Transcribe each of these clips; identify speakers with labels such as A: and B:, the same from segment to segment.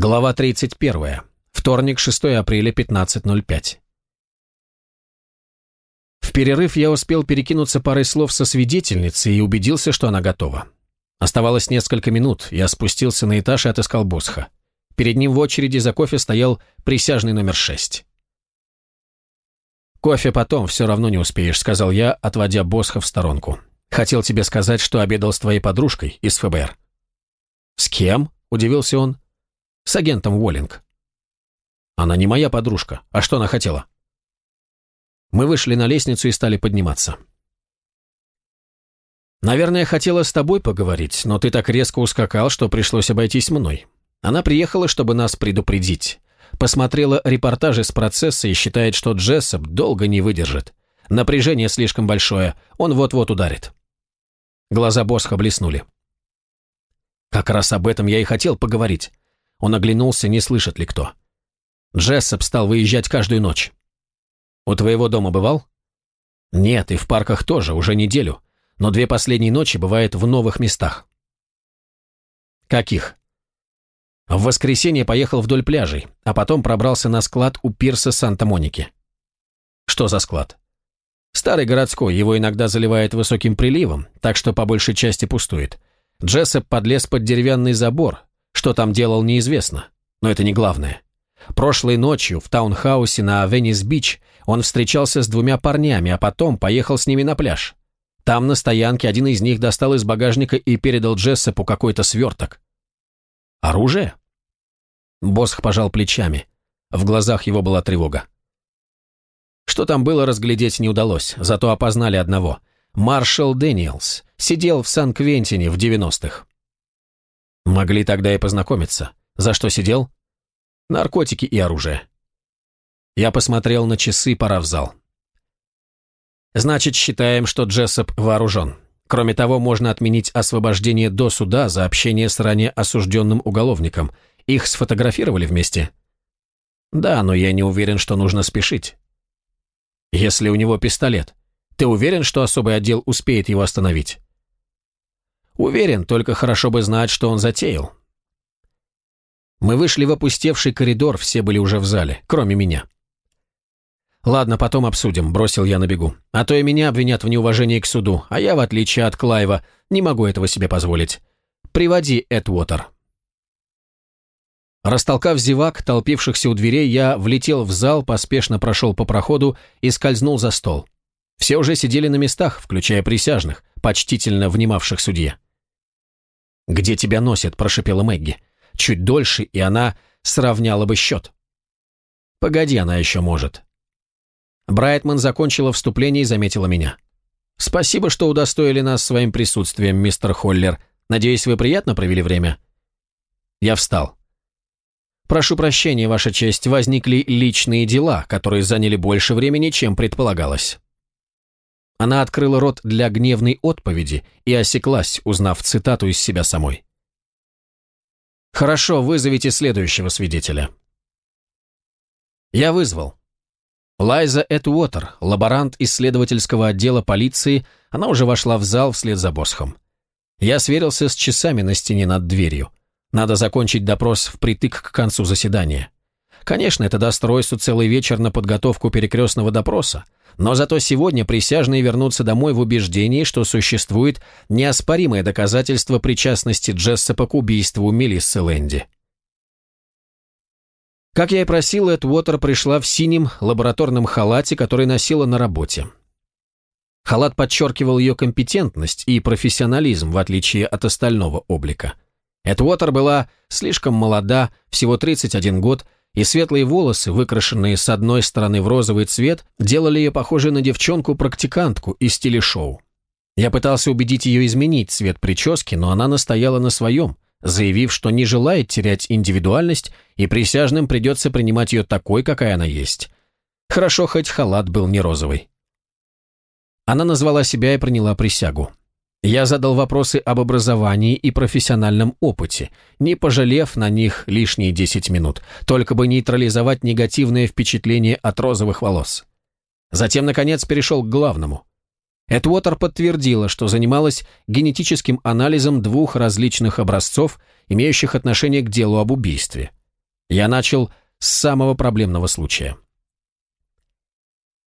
A: Глава 31. Вторник, 6 апреля, 15.05. В перерыв я успел перекинуться парой слов со свидетельницей и убедился, что она готова. Оставалось несколько минут, я спустился на этаж и отыскал Босха. Перед ним в очереди за кофе стоял присяжный номер шесть. «Кофе потом, все равно не успеешь», — сказал я, отводя Босха в сторонку. «Хотел тебе сказать, что обедал с твоей подружкой из ФБР». «С кем?» — удивился он. С агентом Уоллинг. Она не моя подружка. А что она хотела? Мы вышли на лестницу и стали подниматься. Наверное, хотела с тобой поговорить, но ты так резко ускакал, что пришлось обойтись мной. Она приехала, чтобы нас предупредить. Посмотрела репортажи с процесса и считает, что Джессоп долго не выдержит. Напряжение слишком большое, он вот-вот ударит. Глаза Босха блеснули. Как раз об этом я и хотел поговорить. Он оглянулся, не слышит ли кто. Джессоп стал выезжать каждую ночь. У твоего дома бывал? Нет, и в парках тоже, уже неделю. Но две последние ночи бывает в новых местах. Каких? В воскресенье поехал вдоль пляжей, а потом пробрался на склад у пирса Санта-Моники. Что за склад? Старый городской, его иногда заливает высоким приливом, так что по большей части пустует. Джессоп подлез под деревянный забор, что там делал, неизвестно. Но это не главное. Прошлой ночью в таунхаусе на Веннис-Бич он встречался с двумя парнями, а потом поехал с ними на пляж. Там на стоянке один из них достал из багажника и передал Джессепу какой-то сверток. «Оружие?» Босх пожал плечами. В глазах его была тревога. Что там было, разглядеть не удалось, зато опознали одного. Маршал Дэниелс. Сидел в Сан-Квентине в 90-х. Могли тогда и познакомиться. За что сидел? Наркотики и оружие. Я посмотрел на часы, пора в зал. Значит, считаем, что Джессоп вооружен. Кроме того, можно отменить освобождение до суда за общение с ранее осужденным уголовником. Их сфотографировали вместе? Да, но я не уверен, что нужно спешить. Если у него пистолет, ты уверен, что особый отдел успеет его остановить? Уверен, только хорошо бы знать, что он затеял. Мы вышли в опустевший коридор, все были уже в зале, кроме меня. «Ладно, потом обсудим», — бросил я на бегу. «А то и меня обвинят в неуважении к суду, а я, в отличие от Клайва, не могу этого себе позволить. Приводи Эдвотер». Растолкав зевак, толпившихся у дверей, я влетел в зал, поспешно прошел по проходу и скользнул за стол. Все уже сидели на местах, включая присяжных, почтительно внимавших судье. «Где тебя носит?» – прошипела Мэгги. Чуть дольше, и она сравняла бы счет. «Погоди, она еще может». Брайтман закончила вступление и заметила меня. «Спасибо, что удостоили нас своим присутствием, мистер Холлер. Надеюсь, вы приятно провели время?» Я встал. «Прошу прощения, Ваша честь, возникли личные дела, которые заняли больше времени, чем предполагалось». Она открыла рот для гневной отповеди и осеклась, узнав цитату из себя самой. «Хорошо, вызовите следующего свидетеля». Я вызвал. Лайза Этуотер, лаборант исследовательского отдела полиции, она уже вошла в зал вслед за Босхом. Я сверился с часами на стене над дверью. Надо закончить допрос впритык к концу заседания. Конечно, это даст Ройсу целый вечер на подготовку перекрестного допроса, но зато сегодня присяжные вернутся домой в убеждении, что существует неоспоримое доказательство причастности Джессопа к убийству Мелиссы Лэнди. Как я и просил, Эд Уотер пришла в синем лабораторном халате, который носила на работе. Халат подчеркивал ее компетентность и профессионализм, в отличие от остального облика. Эд Уотер была слишком молода, всего 31 год, и светлые волосы, выкрашенные с одной стороны в розовый цвет, делали ее похожей на девчонку-практикантку из телешоу. Я пытался убедить ее изменить цвет прически, но она настояла на своем, заявив, что не желает терять индивидуальность, и присяжным придется принимать ее такой, какая она есть. Хорошо, хоть халат был не розовый. Она назвала себя и приняла присягу. Я задал вопросы об образовании и профессиональном опыте, не пожалев на них лишние 10 минут, только бы нейтрализовать негативное впечатление от розовых волос. Затем, наконец, перешел к главному. Эдвотер подтвердила, что занималась генетическим анализом двух различных образцов, имеющих отношение к делу об убийстве. Я начал с самого проблемного случая.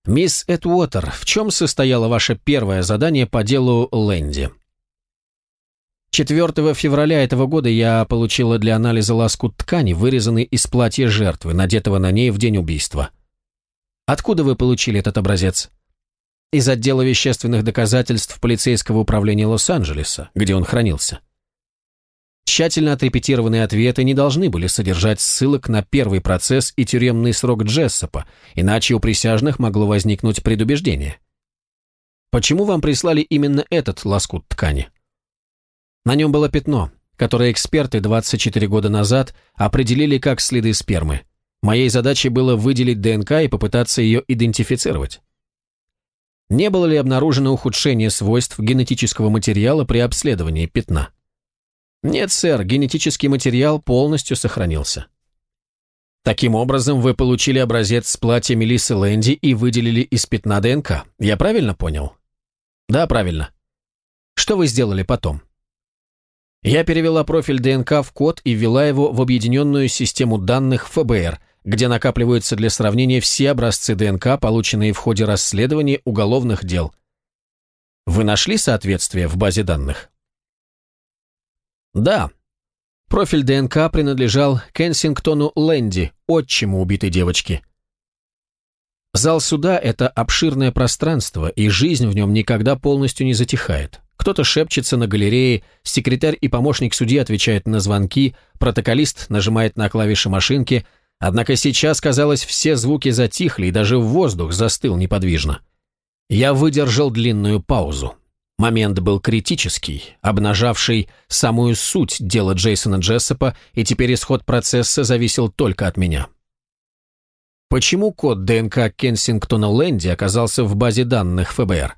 A: «Мисс Эдуотер, в чем состояло ваше первое задание по делу Лэнди?» 4 февраля этого года я получила для анализа лоскут ткани, вырезанный из платья жертвы, надетого на ней в день убийства. Откуда вы получили этот образец? Из отдела вещественных доказательств полицейского управления Лос-Анджелеса, где он хранился. Тщательно отрепетированные ответы не должны были содержать ссылок на первый процесс и тюремный срок Джессопа, иначе у присяжных могло возникнуть предубеждение. Почему вам прислали именно этот лоскут ткани? На нем было пятно, которое эксперты 24 года назад определили как следы спермы. Моей задачей было выделить ДНК и попытаться ее идентифицировать. Не было ли обнаружено ухудшение свойств генетического материала при обследовании пятна? Нет, сэр, генетический материал полностью сохранился. Таким образом, вы получили образец с платья Мелиссы Лэнди и выделили из пятна ДНК. Я правильно понял? Да, правильно. Что вы сделали потом? Я перевела профиль ДНК в код и ввела его в объединенную систему данных ФБР, где накапливаются для сравнения все образцы ДНК, полученные в ходе расследования уголовных дел. Вы нашли соответствие в базе данных? Да. Профиль ДНК принадлежал Кенсингтону Лэнди, отчиму убитой девочки. Зал суда – это обширное пространство, и жизнь в нем никогда полностью не затихает. Кто-то шепчется на галерее, секретарь и помощник судьи отвечают на звонки, протоколист нажимает на клавиши машинки, однако сейчас, казалось, все звуки затихли, и даже воздух застыл неподвижно. Я выдержал длинную паузу. Момент был критический, обнажавший самую суть дела Джейсона Джессопа, и теперь исход процесса зависел только от меня. Почему код ДНК Кенсингтона Лэнди оказался в базе данных ФБР?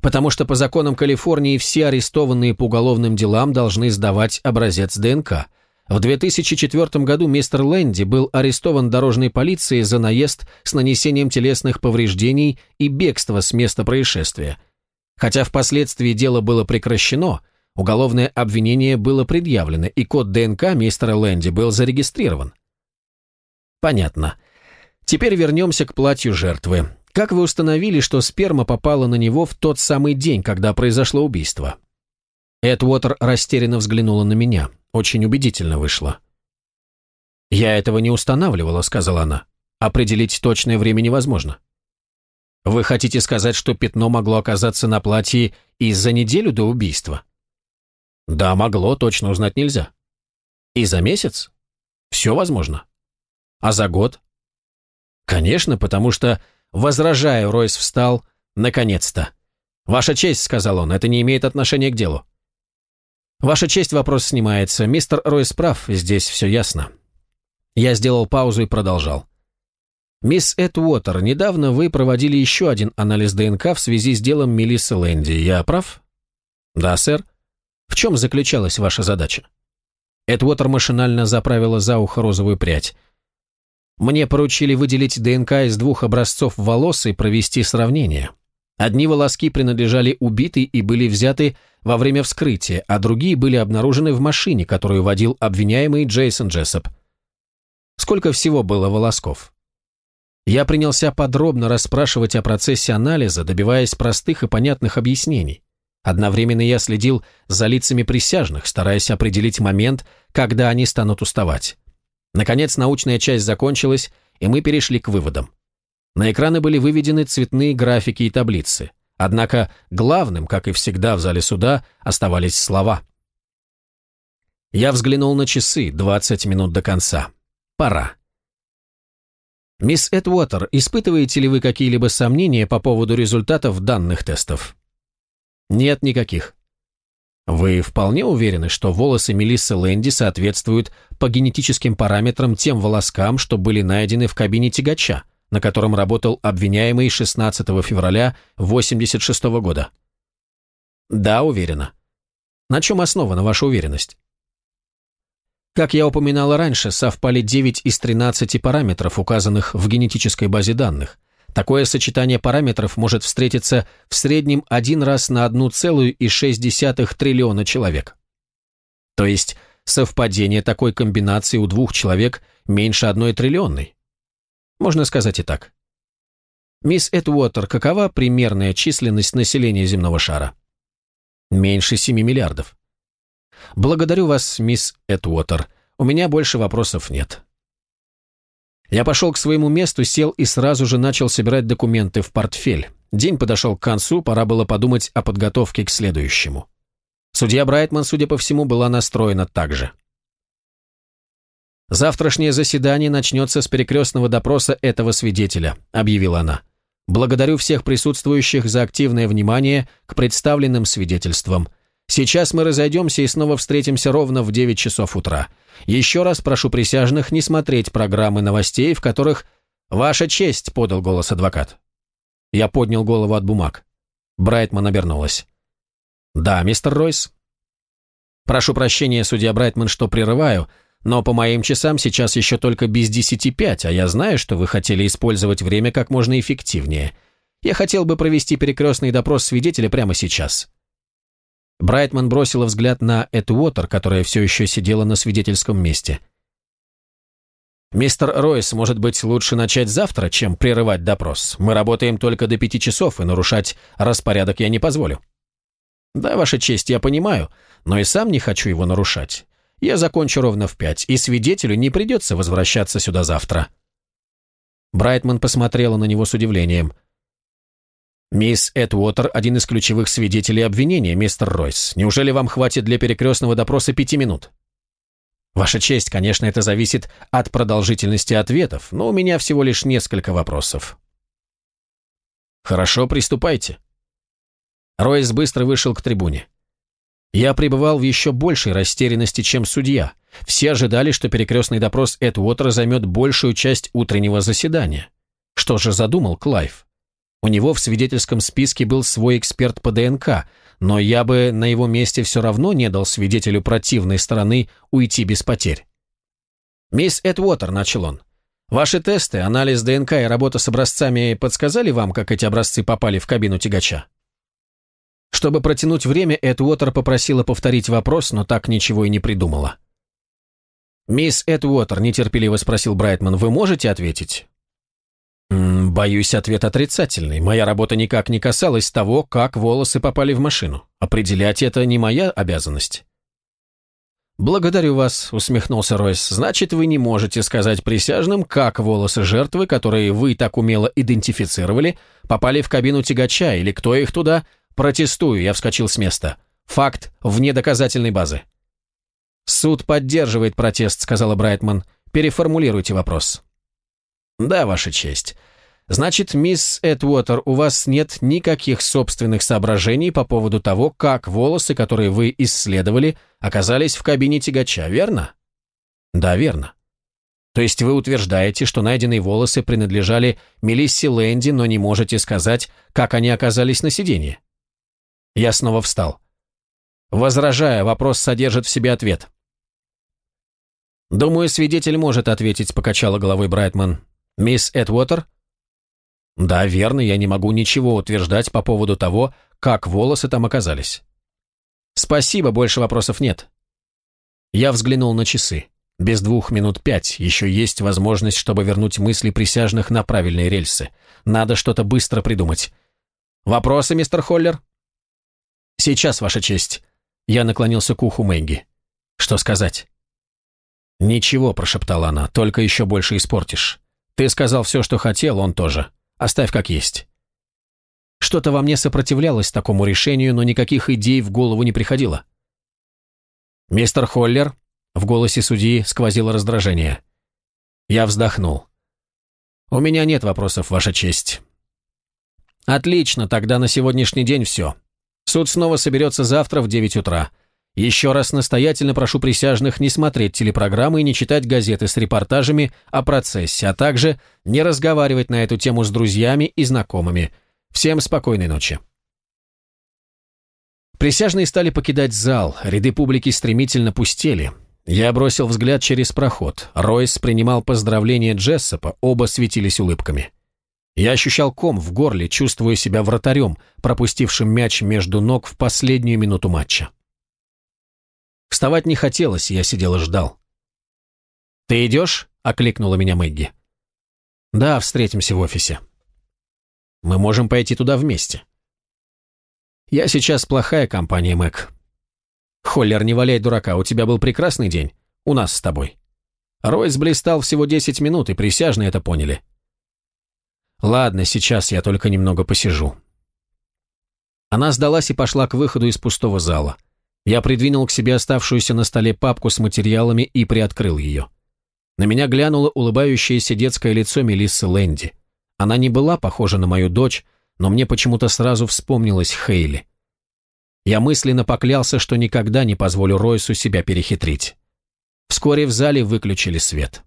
A: Потому что по законам Калифорнии все арестованные по уголовным делам должны сдавать образец ДНК. В 2004 году мистер Лэнди был арестован дорожной полицией за наезд с нанесением телесных повреждений и бегство с места происшествия. Хотя впоследствии дело было прекращено, уголовное обвинение было предъявлено, и код ДНК мистера Лэнди был зарегистрирован. Понятно. Теперь вернемся к платью жертвы. Как вы установили, что сперма попала на него в тот самый день, когда произошло убийство? Эд Уотер растерянно взглянула на меня. Очень убедительно вышло. «Я этого не устанавливала», — сказала она. «Определить точное время невозможно». «Вы хотите сказать, что пятно могло оказаться на платье и за неделю до убийства?» «Да, могло, точно узнать нельзя». «И за месяц?» «Все возможно». «А за год?» «Конечно, потому что Возражаю, Ройс встал. Наконец-то. «Ваша честь», — сказал он, — «это не имеет отношения к делу». «Ваша честь, вопрос снимается. Мистер Ройс прав, здесь все ясно». Я сделал паузу и продолжал. «Мисс Эдуотер, недавно вы проводили еще один анализ ДНК в связи с делом Мелиссы Лэнди. Я прав?» «Да, сэр. В чем заключалась ваша задача?» Эдуотер машинально заправила за ухо розовую прядь. Мне поручили выделить ДНК из двух образцов волос и провести сравнение. Одни волоски принадлежали убитой и были взяты во время вскрытия, а другие были обнаружены в машине, которую водил обвиняемый Джейсон Джессоп. Сколько всего было волосков? Я принялся подробно расспрашивать о процессе анализа, добиваясь простых и понятных объяснений. Одновременно я следил за лицами присяжных, стараясь определить момент, когда они станут уставать. Наконец, научная часть закончилась, и мы перешли к выводам. На экраны были выведены цветные графики и таблицы. Однако главным, как и всегда в зале суда, оставались слова. Я взглянул на часы, 20 минут до конца. Пора. «Мисс Эдуотер, испытываете ли вы какие-либо сомнения по поводу результатов данных тестов?» «Нет никаких. Вы вполне уверены, что волосы Мелиссы Лэнди соответствуют по генетическим параметрам тем волоскам, что были найдены в кабине тягача, на котором работал обвиняемый 16 февраля 1986 года? Да, уверена. На чем основана ваша уверенность? Как я упоминала раньше, совпали 9 из 13 параметров, указанных в генетической базе данных. Такое сочетание параметров может встретиться в среднем один раз на 1,6 триллиона человек. То есть совпадение такой комбинации у двух человек меньше одной триллионной. Можно сказать и так. Мисс Эдуотер, какова примерная численность населения земного шара? Меньше 7 миллиардов. Благодарю вас, мисс Эдуотер. У меня больше вопросов нет. Я пошел к своему месту, сел и сразу же начал собирать документы в портфель. День подошел к концу, пора было подумать о подготовке к следующему. Судья Брайтман, судя по всему, была настроена так же. «Завтрашнее заседание начнется с перекрестного допроса этого свидетеля», — объявила она. «Благодарю всех присутствующих за активное внимание к представленным свидетельствам. Сейчас мы разойдемся и снова встретимся ровно в 9 часов утра. Еще раз прошу присяжных не смотреть программы новостей, в которых «Ваша честь», — подал голос адвокат. Я поднял голову от бумаг. Брайтман обернулась. «Да, мистер Ройс?» «Прошу прощения, судья Брайтман, что прерываю, но по моим часам сейчас еще только без десяти пять, а я знаю, что вы хотели использовать время как можно эффективнее. Я хотел бы провести перекрестный допрос свидетеля прямо сейчас». Брайтман бросила взгляд на Этуотер, которая все еще сидела на свидетельском месте. «Мистер Ройс, может быть, лучше начать завтра, чем прерывать допрос? Мы работаем только до пяти часов, и нарушать распорядок я не позволю». «Да, Ваша честь, я понимаю, но и сам не хочу его нарушать. Я закончу ровно в пять, и свидетелю не придется возвращаться сюда завтра». Брайтман посмотрела на него с удивлением – «Мисс Эдвотер – один из ключевых свидетелей обвинения, мистер Ройс. Неужели вам хватит для перекрестного допроса пяти минут?» «Ваша честь, конечно, это зависит от продолжительности ответов, но у меня всего лишь несколько вопросов». «Хорошо, приступайте». Ройс быстро вышел к трибуне. Я пребывал в еще большей растерянности, чем судья. Все ожидали, что перекрестный допрос Эдвотера займет большую часть утреннего заседания. Что же задумал Клайв? У него в свидетельском списке был свой эксперт по ДНК, но я бы на его месте все равно не дал свидетелю противной стороны уйти без потерь. «Мисс Эдвотер», — начал он, — «ваши тесты, анализ ДНК и работа с образцами подсказали вам, как эти образцы попали в кабину тягача?» Чтобы протянуть время, Эдвотер попросила повторить вопрос, но так ничего и не придумала. «Мисс Эдвотер», — нетерпеливо спросил Брайтман, — «вы можете ответить?» «Боюсь, ответ отрицательный. Моя работа никак не касалась того, как волосы попали в машину. Определять это не моя обязанность». «Благодарю вас», — усмехнулся Ройс. «Значит, вы не можете сказать присяжным, как волосы жертвы, которые вы так умело идентифицировали, попали в кабину тягача или кто их туда? Протестую», — я вскочил с места. «Факт вне доказательной базы». «Суд поддерживает протест», — сказала Брайтман. «Переформулируйте вопрос». «Да, Ваша честь. Значит, мисс Эдвотер, у вас нет никаких собственных соображений по поводу того, как волосы, которые вы исследовали, оказались в кабине тягача, верно?» «Да, верно. То есть вы утверждаете, что найденные волосы принадлежали Мелиссе Лэнди, но не можете сказать, как они оказались на сиденье?» Я снова встал. Возражая, вопрос содержит в себе ответ. «Думаю, свидетель может ответить», — покачала головой Брайтман. «Мисс Эдвотер?» «Да, верно, я не могу ничего утверждать по поводу того, как волосы там оказались». «Спасибо, больше вопросов нет». Я взглянул на часы. Без двух минут пять еще есть возможность, чтобы вернуть мысли присяжных на правильные рельсы. Надо что-то быстро придумать. «Вопросы, мистер Холлер?» «Сейчас, Ваша честь». Я наклонился к уху Мэнги. «Что сказать?» «Ничего», – прошептала она, – «только еще больше испортишь. Ты сказал все, что хотел, он тоже. Оставь как есть. Что-то во мне сопротивлялось такому решению, но никаких идей в голову не приходило. «Мистер Холлер», — в голосе судьи сквозило раздражение. Я вздохнул. «У меня нет вопросов, Ваша честь». «Отлично, тогда на сегодняшний день все. Суд снова соберется завтра в девять утра. Еще раз настоятельно прошу присяжных не смотреть телепрограммы и не читать газеты с репортажами о процессе, а также не разговаривать на эту тему с друзьями и знакомыми. Всем спокойной ночи. Присяжные стали покидать зал, ряды публики стремительно пустели. Я бросил взгляд через проход. Ройс принимал поздравления Джессопа, оба светились улыбками. Я ощущал ком в горле, чувствуя себя вратарем, пропустившим мяч между ног в последнюю минуту матча. Вставать не хотелось, я сидел и ждал. «Ты идешь?» — окликнула меня Мэгги. «Да, встретимся в офисе». «Мы можем пойти туда вместе». «Я сейчас плохая компания, Мэг». «Холлер, не валяй дурака, у тебя был прекрасный день. У нас с тобой». Ройс блистал всего 10 минут, и присяжные это поняли. «Ладно, сейчас я только немного посижу». Она сдалась и пошла к выходу из пустого зала. Я придвинул к себе оставшуюся на столе папку с материалами и приоткрыл ее. На меня глянуло улыбающееся детское лицо Мелиссы Лэнди. Она не была похожа на мою дочь, но мне почему-то сразу вспомнилась Хейли. Я мысленно поклялся, что никогда не позволю Ройсу себя перехитрить. Вскоре в зале выключили свет.